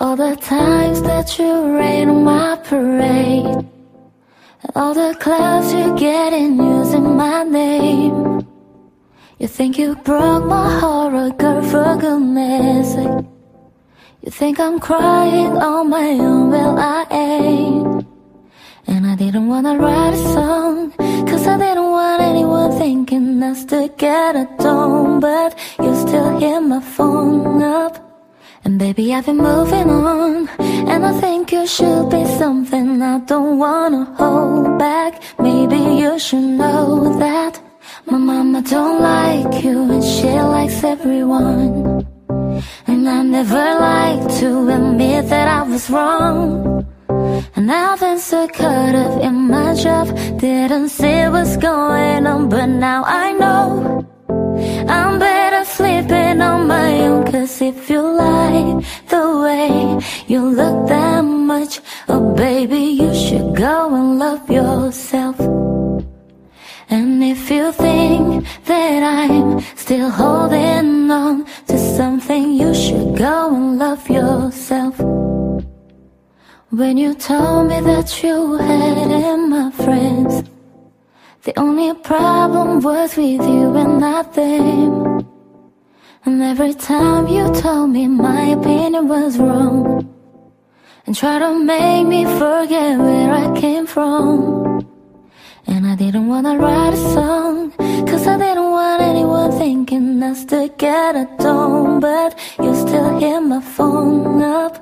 All the times that you rain on my parade. All the clouds you get in using my name. You think you broke my heart, girl, for goodness sake You think I'm crying on my own, well I ain't. And I didn't wanna write a song Cause I didn't want anyone thinking us together, don't But you still baby, I've been moving on And I think you should be something I don't wanna hold back. Maybe you should know that My mama don't like you and she likes everyone. And I never like to admit that I was wrong. And I've been so caught up in my job. Didn't see what's going on But now I Cause if you like the way you look that much? Oh baby, you should go and love yourself. And if you think that I'm still holding on to something You should go and love yourself. When you told me that you had my friends the only problem was with you and not them And every time you told me my opinion was wrong And tried to make me forget where I came from. And I didn't wanna write a song Cause I didn't want anyone thinking us together, don't But you still hit my phone up.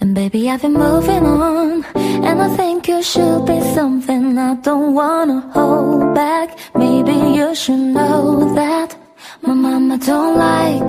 And baby, I've been moving on. And I think you should be something I don't wanna hold back. Maybe you should know that My mama don't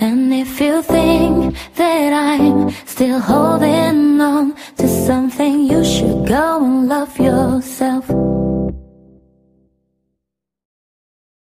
And if you think that I'm still holding on to something You should go and love yourself